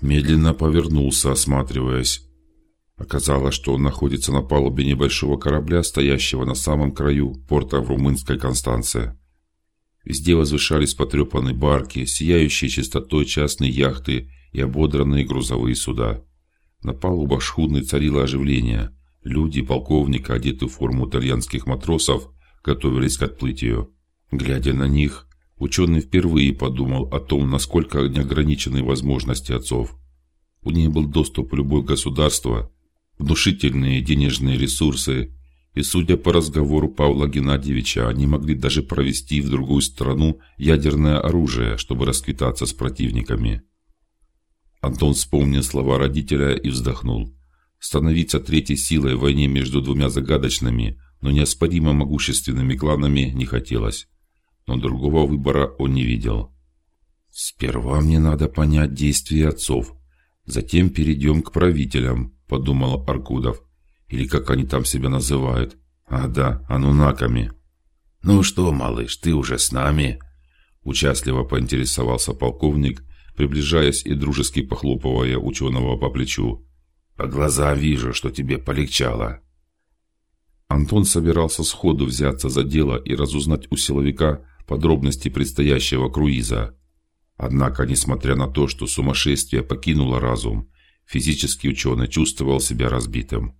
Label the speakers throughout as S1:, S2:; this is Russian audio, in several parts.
S1: Медленно повернулся, осматриваясь. Оказалось, что он находится на палубе небольшого корабля, стоящего на самом краю порта в румынской Констанции. Везде возвышались потрепанные барки, сияющие чистотой частные яхты и ободранные грузовые суда. На палубах шхуны царило оживление. Люди полковника, одетые в форму итальянских матросов, готовились к отплытию. Глядя на них, ученый впервые подумал о том, насколько неограничены возможности отцов. У них был доступ в любое государство, внушительные денежные ресурсы, и, судя по разговору Павла Геннадьевича, они могли даже провести в другую страну ядерное оружие, чтобы расквитаться с противниками. Антон вспомнил слова родителя и вздохнул. Становиться третьей силой в войне между двумя загадочными, но неоспоримо могущественными кланами не хотелось. Но другого выбора он не видел. Сперва мне надо понять действия отцов, затем перейдем к правителям, подумал Аркудов, или как они там себя называют. А да, анунаками.
S2: Ну что, малыш, ты уже с нами?
S1: Участливо поинтересовался полковник, приближаясь и дружески похлопывая ученого по плечу.
S2: По глазам вижу, что тебе полегчало.
S1: Антон собирался сходу взяться за дело и разузнать у силовика подробности предстоящего круиза. Однако, несмотря на то, что сумасшествие покинуло разум, физический ученый чувствовал себя разбитым.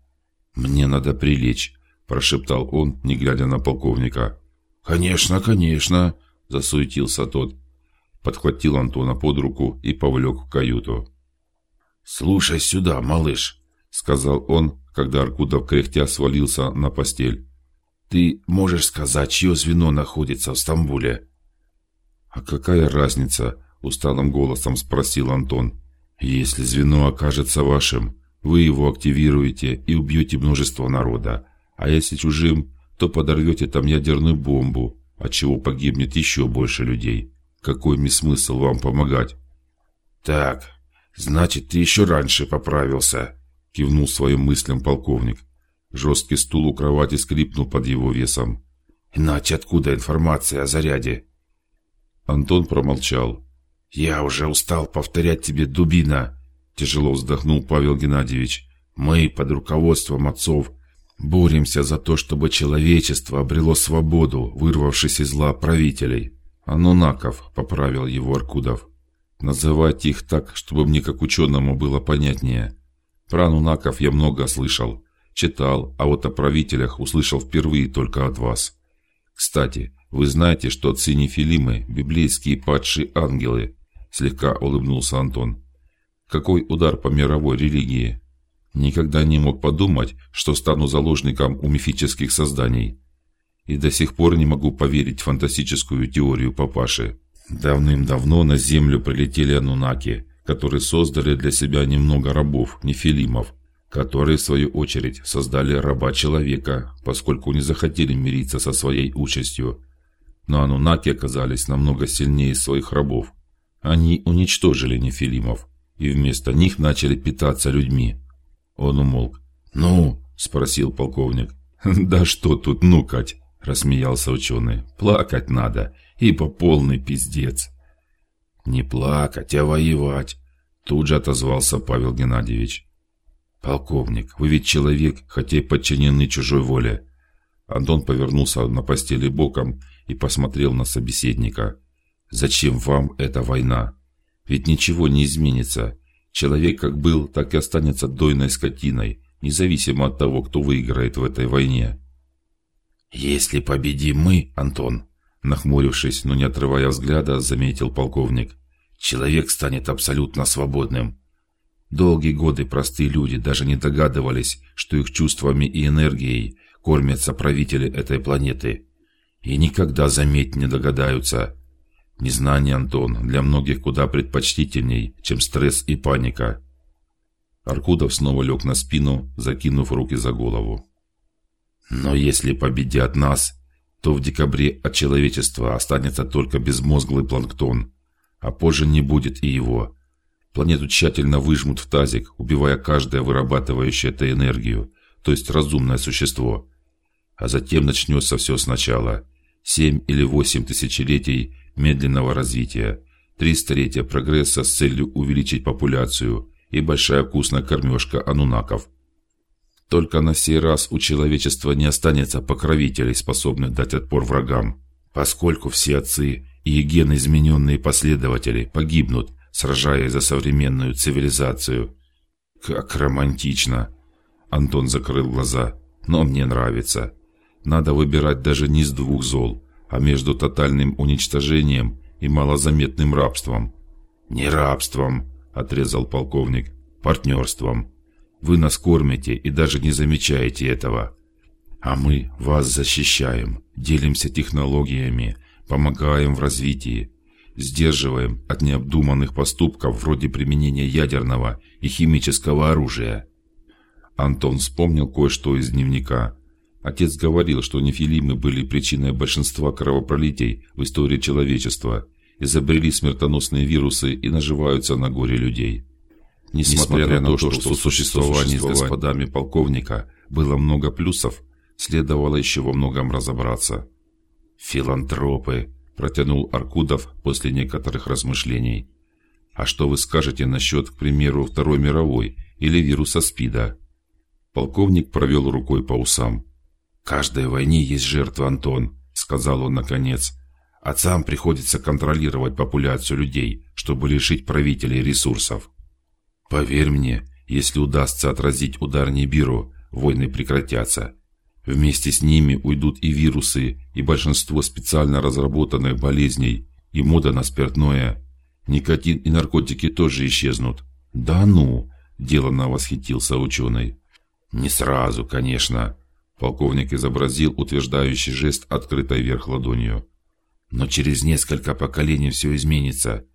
S1: Мне надо прилечь, прошептал он, не глядя на полковника.
S2: Конечно, конечно,
S1: засуетился тот, подхватил Антона под руку и повлек в каюту.
S2: Слушай сюда, малыш, сказал он, когда Аркудов кряхтя свалился на постель. Ты можешь сказать, чье звено находится в Стамбуле?
S1: А какая разница? усталым голосом спросил Антон. Если звено окажется вашим, вы его активируете и убьете множество народа, а если чужим, то подорвете там ядерную бомбу, от чего погибнет еще больше людей. Какой мне смысл вам помогать?
S2: Так, значит, ты еще раньше поправился, кивнул своим мыслям полковник.
S1: Жесткий стул у кровати скрипнул под его весом.
S2: Иначе откуда информация о заряде?
S1: Антон промолчал.
S2: Я уже устал повторять тебе, дубина. Тяжело вздохнул Павел Геннадьевич. Мы под руководством отцов боремся за то, чтобы человечество обрело свободу, вырвавшись из зла правителей.
S1: Анунаков, поправил его Аркудов. Называть их так, чтобы мне как ученому было понятнее. Про анунаков я много слышал, читал, а вот о правителях услышал впервые только от вас. Кстати, вы знаете, что отцы Нефилимы библейские падшие ангелы? Слегка улыбнулся Антон. Какой удар по мировой религии! Никогда не мог подумать, что стану заложником у мифических созданий. И до сих пор не могу поверить фантастическую теорию папаши. Давным-давно на Землю прилетели анунаки, которые создали для себя немного рабов, нефилимов, которые в свою очередь создали раба человека, поскольку не захотели мириться со своей участью. Но анунаки оказались намного сильнее своих рабов. Они уничтожили нефилимов и вместо них начали питаться людьми. Он умолк.
S2: Ну, спросил полковник.
S1: Да что тут нукать? рассмеялся ученый. Плакать надо, ибо полный пиздец.
S2: Не плакать, а воевать. Тут же отозвался Павел Геннадьевич.
S1: Полковник, вы ведь человек, хотя и подчиненный чужой воле. Антон повернулся на постели боком и посмотрел на собеседника. Зачем вам эта война? Ведь ничего не изменится. Человек как был, так и останется дойной скотиной, независимо от того, кто выиграет в этой войне.
S2: Если победим мы, Антон, нахмурившись, но не отрывая взгляда, заметил полковник, человек станет абсолютно свободным. Долгие годы простые люди даже не догадывались, что их чувствами и энергией кормятся правители этой планеты, и никогда заметь не догадаются. Незнание, Антон, для многих куда предпочтительней, чем стресс и паника.
S1: Аркудов снова лег на спину, закинув руки за голову.
S2: Но если победят нас, то в декабре от человечества останется только безмозглый планктон, а позже не будет и его. Планету тщательно выжмут в тазик, убивая каждое вырабатывающее эту энергию, то есть разумное существо. А затем начнется все сначала. Семь или восемь тысячелетий медленного развития,
S1: три столетия прогресса с целью увеличить популяцию и большая вкусная кормежка анунаков. Только на сей раз у человечества не останется покровителей, способных дать отпор врагам, поскольку все отцы и генно измененные последователи погибнут, сражаясь за современную цивилизацию. Как романтично. Антон закрыл глаза. Но мне нравится. Надо выбирать даже не из двух зол, а между тотальным уничтожением и малозаметным рабством. Не рабством, отрезал полковник, партнерством. Вы нас кормите и даже не замечаете этого. А мы вас защищаем, делимся технологиями, помогаем в развитии, сдерживаем от необдуманных поступков вроде применения ядерного и химического оружия. Антон вспомнил кое-что из дневника. Отец говорил, что нефилимы были причиной большинства кровопролитий в истории человечества, изобрели смертоносные вирусы и наживаются на горе людей. Несмотря, Несмотря на то, что, что в существовании с господами полковника было много плюсов, следовало еще во многом разобраться. Филантропы, протянул Аркудов после некоторых размышлений. А что вы скажете насчет, к примеру, Второй мировой или вируса СПИДа? Полковник провел рукой по усам. Каждой войне есть жертва, Антон, сказал он наконец. Отцам приходится контролировать популяцию людей, чтобы лишить правителей ресурсов. Поверь мне, если удастся отразить удар Нибиру, войны прекратятся. Вместе с ними уйдут и вирусы, и большинство специально разработанных болезней, и мода на спиртное. Никотин и наркотики тоже исчезнут. Да ну, деланно восхитился ученый. Не сразу, конечно. Полковник изобразил утверждающий жест открытой вверх ладонью. Но через несколько поколений все изменится.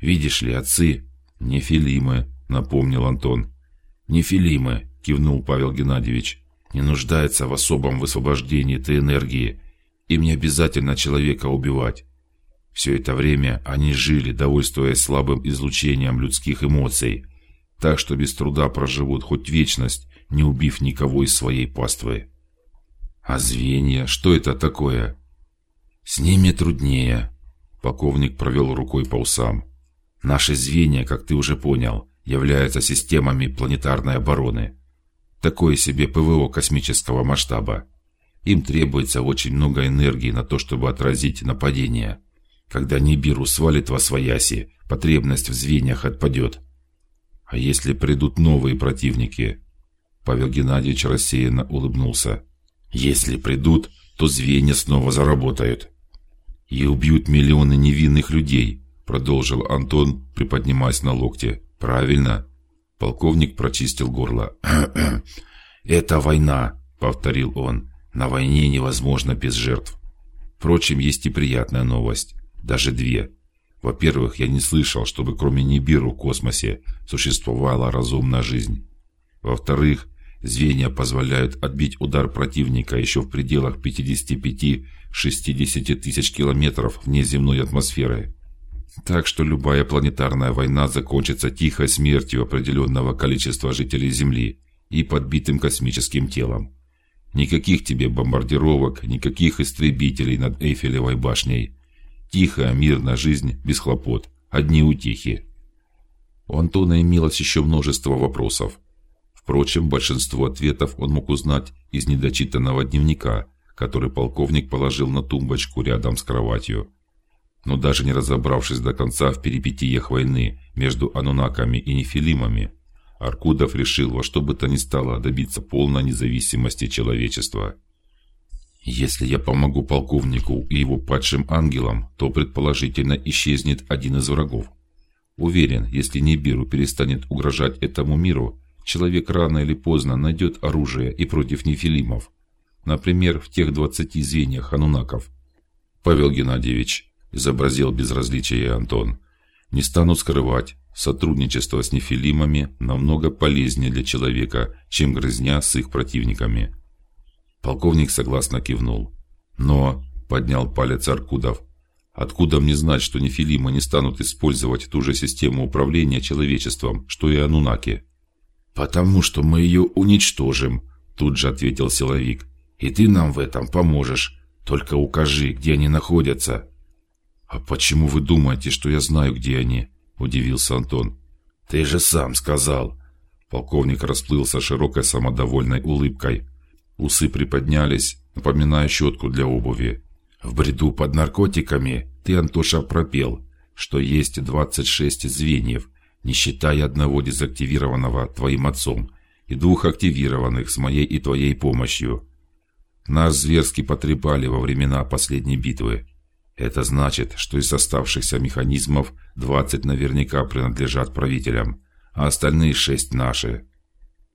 S1: Видишь ли, отцы нефилимы, напомнил Антон. Нефилимы, кивнул Павел Геннадьевич не нуждается в особом высвобождении этой энергии. Им не обязательно человека убивать. Все это время они жили, довольствуясь слабым излучением людских эмоций, так что без труда проживут хоть вечность, не убив никого из своей паствы. А звенья, что это такое? С ними труднее. Полковник провел рукой по усам. Наши звенья, как ты уже понял, являются системами планетарной обороны. Такое себе ПВО космического масштаба. Им требуется очень много энергии на то, чтобы отразить нападение. Когда Нибиру свалит во свояси, потребность в звеньях отпадет. А если придут новые противники? Павел Геннадьевич рассеянно улыбнулся. Если придут, то звенья снова заработают и убьют миллионы невинных людей, продолжил Антон, приподнимаясь на локте. Правильно? Полковник прочистил горло. Это война, повторил он. На войне невозможно без жертв. Впрочем, есть и приятная новость, даже две. Во-первых, я не слышал, чтобы кроме Нибиру в космосе существовала разумная жизнь. Во-вторых, звенья позволяют отбить удар противника еще в пределах 55-60 тысяч километров вне земной атмосферы. Так что любая планетарная война закончится тихой смертью определенного количества жителей Земли и подбитым космическим телом. Никаких тебе бомбардировок, никаких истребителей над Эйфелевой башней. Тихая, мирная жизнь без хлопот, одни утехи. У Антона имелось еще множество вопросов. Впрочем, большинство ответов он мог узнать из недочитанного дневника, который полковник положил на тумбочку рядом с кроватью но даже не разобравшись до конца в перипетиях войны между анунаками и нефилимами, Аркудов решил во что бы то ни стало добиться полной независимости человечества. Если я помогу полковнику и его падшим ангелам, то предположительно исчезнет один из врагов. Уверен, если Нибиру перестанет угрожать этому миру, человек рано или поздно найдет оружие и против нефилимов. Например, в тех двадцати звеньях анунаков. Павел Геннадьевич, изобразил безразличие Антон. Не стану скрывать, сотрудничество с нефилимами намного полезнее для человека, чем грызня с их противниками. Полковник согласно кивнул. Но поднял палец Аркудов. Откуда мне знать, что нефилимы не станут использовать ту же систему управления человечеством, что и анунаки? Потому что мы ее уничтожим, тут же ответил силовик. И ты нам в этом поможешь. Только укажи, где они находятся.
S3: А почему вы думаете, что я знаю, где они? удивился Антон.
S1: Ты же сам сказал.
S3: Полковник расплылся широкой самодовольной улыбкой. Усы приподнялись, напоминая щетку для обуви.
S1: В бреду под наркотиками ты, Антоша, пропел, что есть двадцать шесть звеньев, не считая одного дезактивированного твоим отцом и двух активированных с моей и твоей помощью. Нас зверски потрепали во времена последней битвы. Это значит, что из оставшихся механизмов двадцать наверняка принадлежат правителям, а остальные шесть наши.